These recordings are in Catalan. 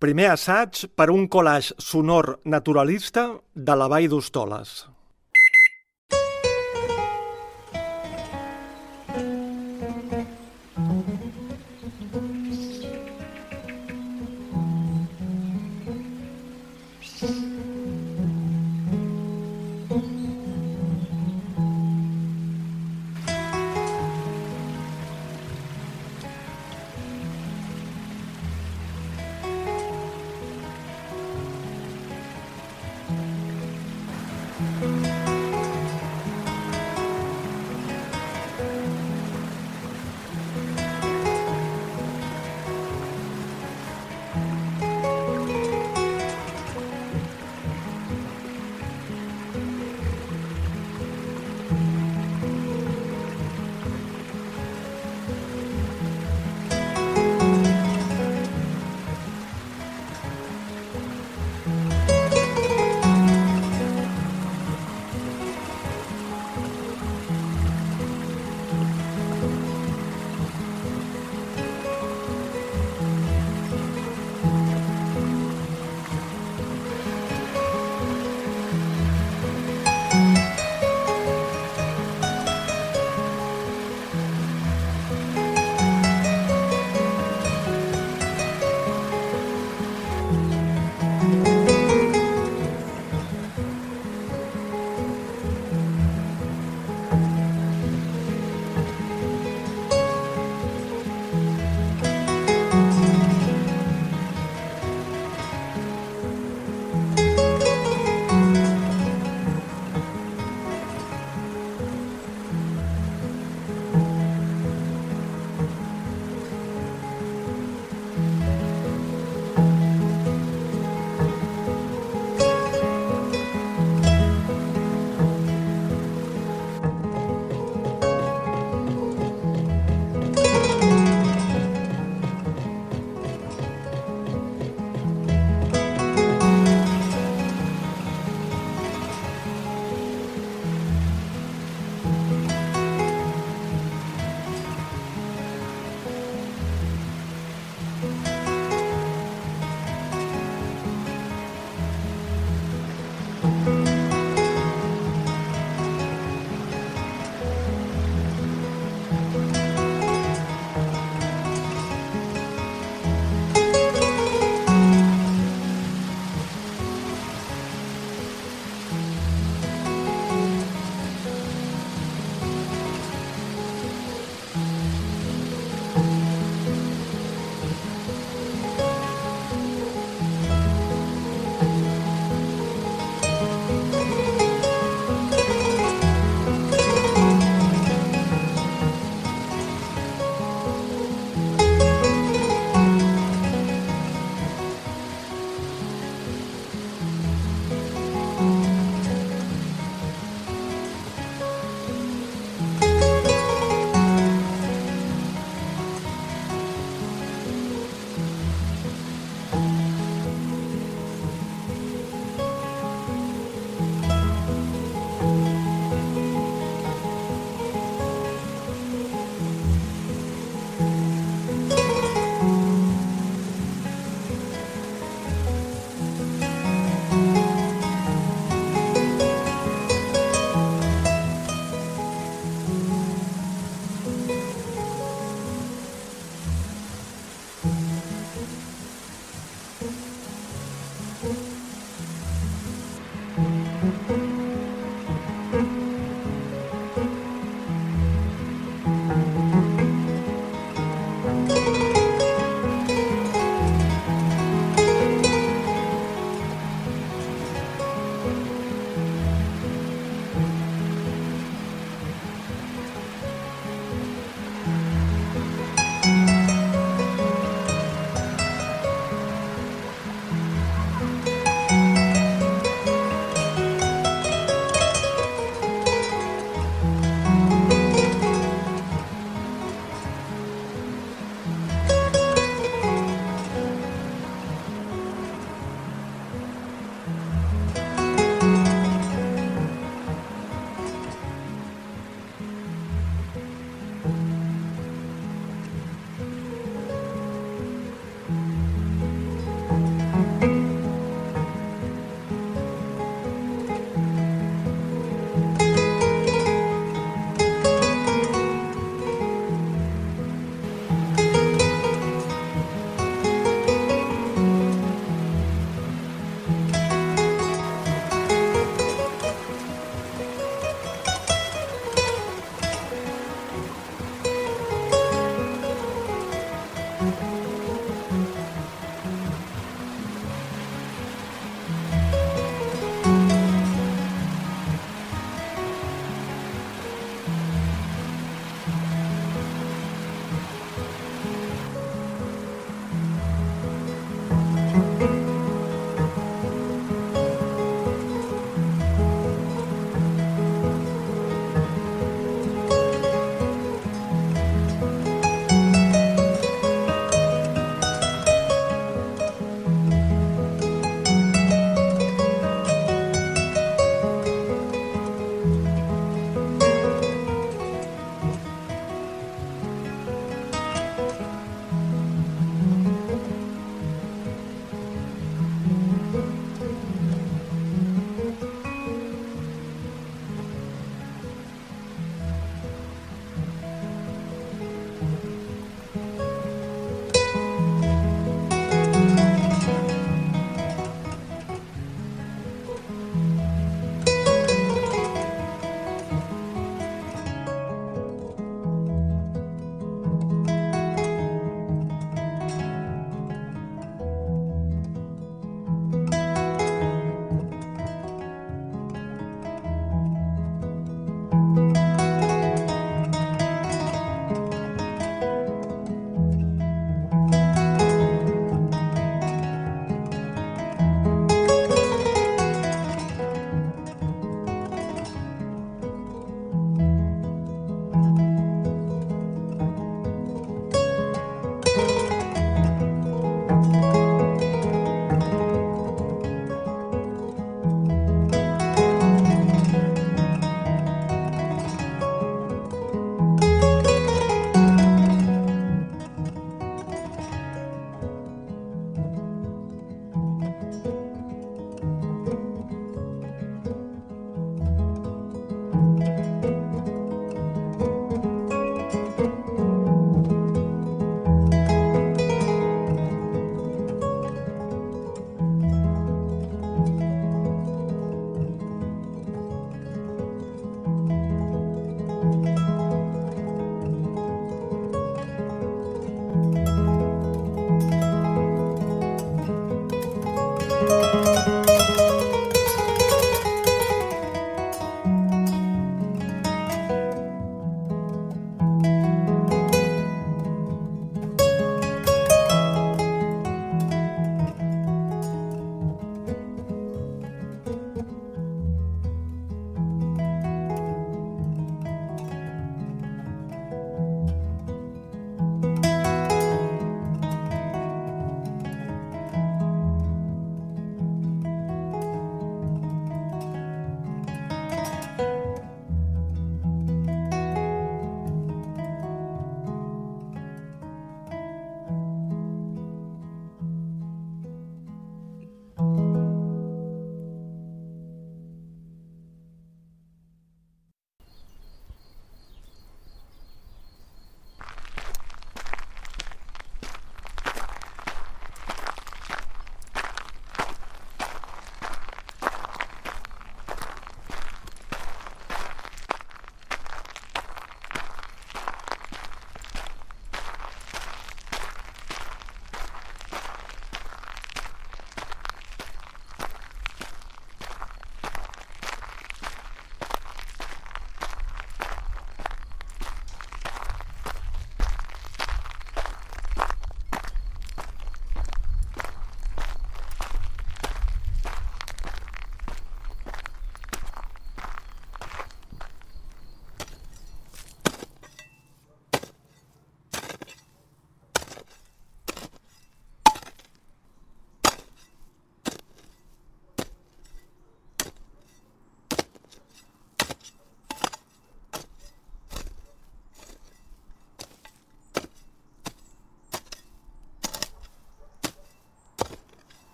Primer assaig per un collage sonor naturalista de la Vall d'Hostoles.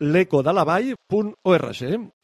l'ecodelavall.org.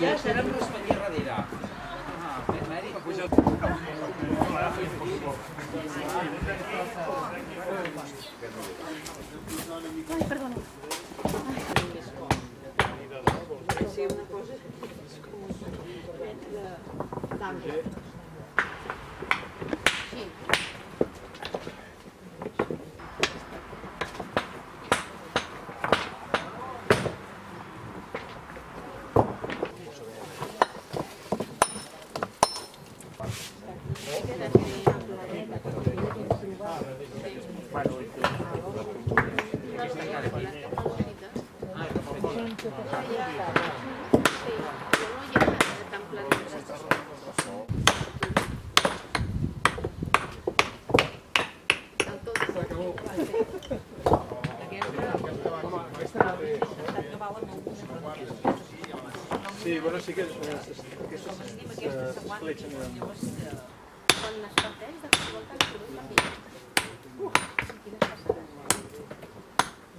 ya bueno, sí que aquestes s'escletxen. Quan es parteix, de cop i volta el soroll quines passades.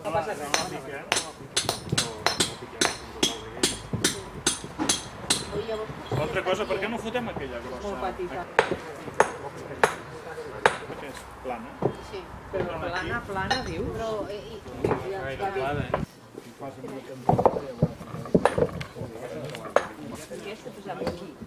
No passa res, Altra cosa, per què no fotem aquella grossa? Molt petita. Perquè és plana. sí. Però plana, plana, dius? Però, eh, i, じゃあ大きい。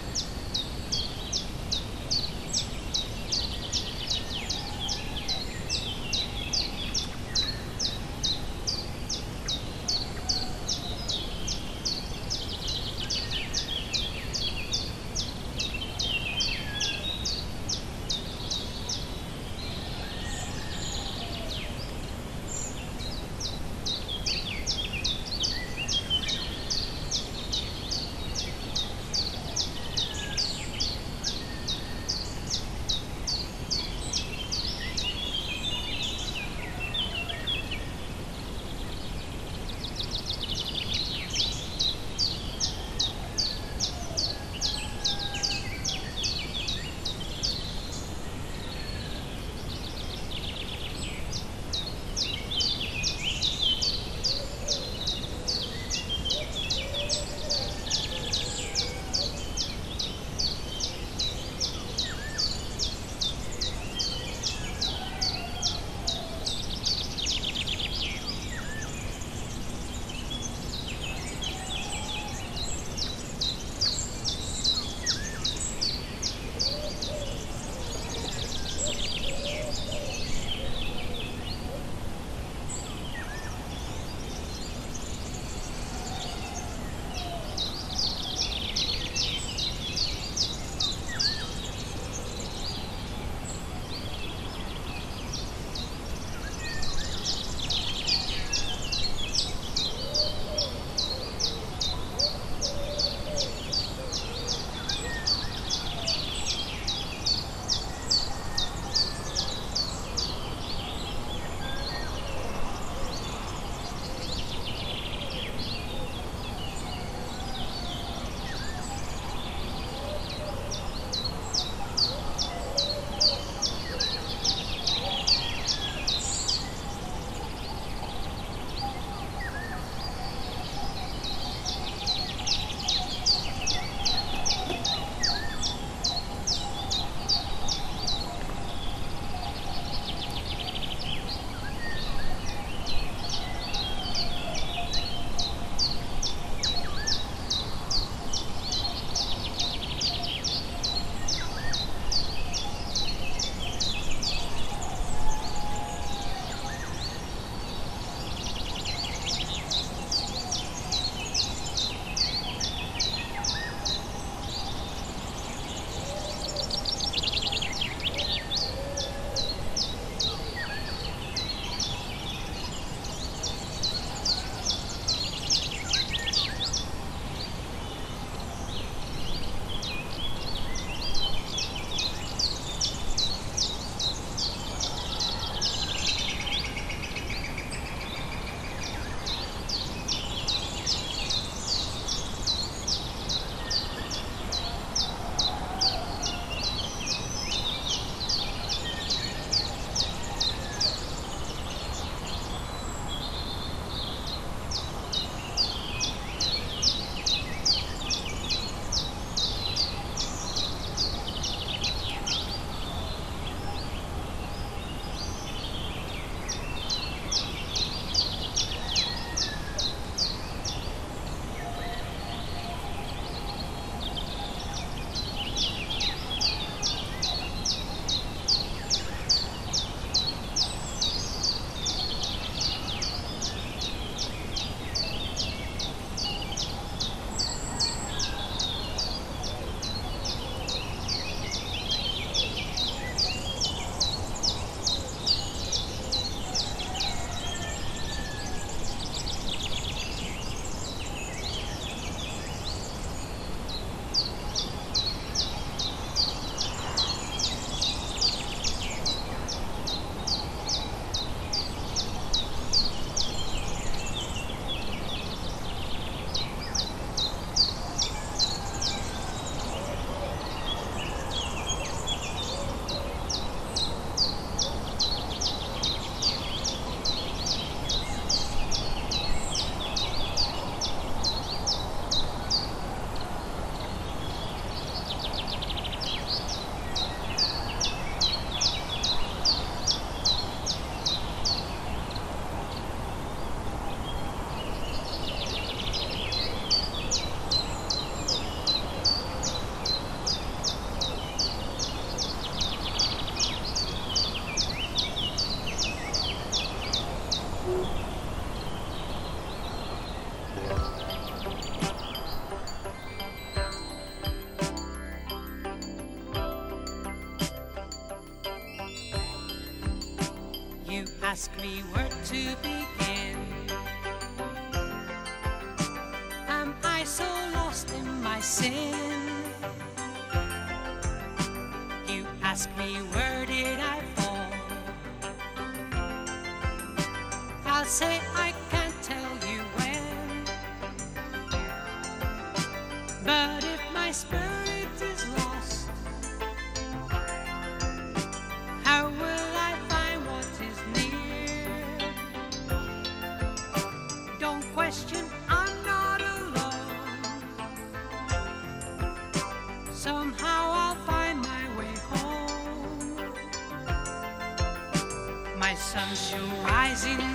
you rising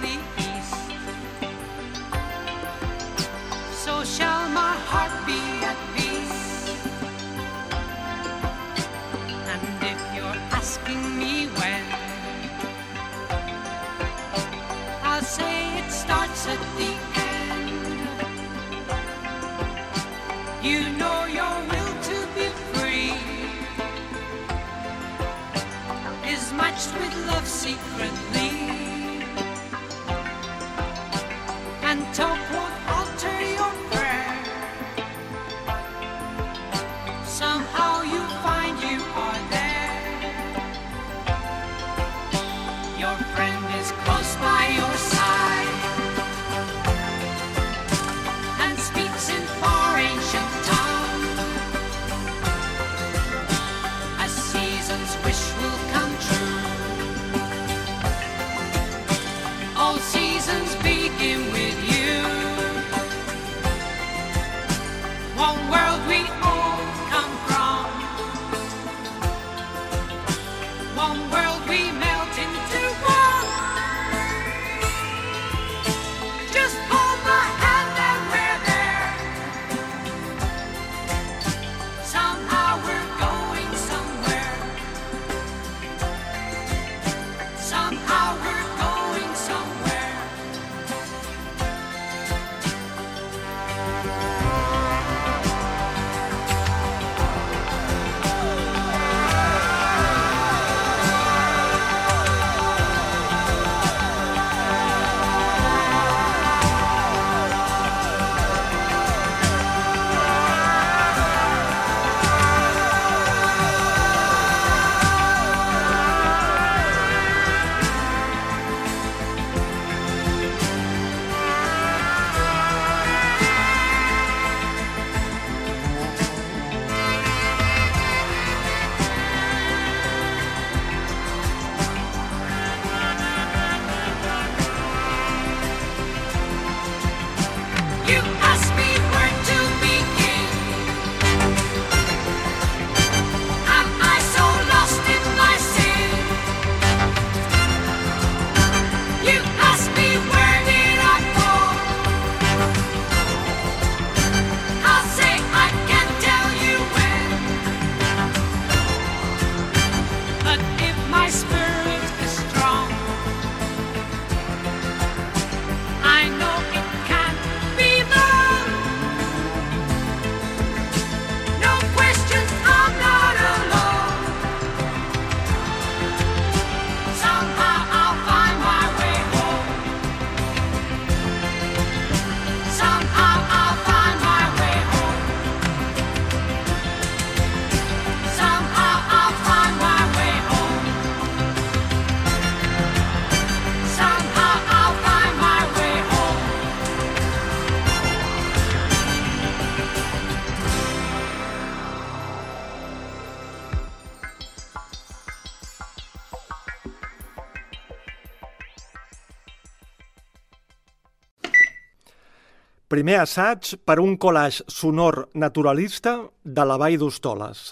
primer assaig per un collage sonor naturalista de la Vall d'Hostoles.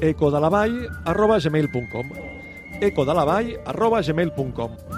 ecodelavall arroba gmail.com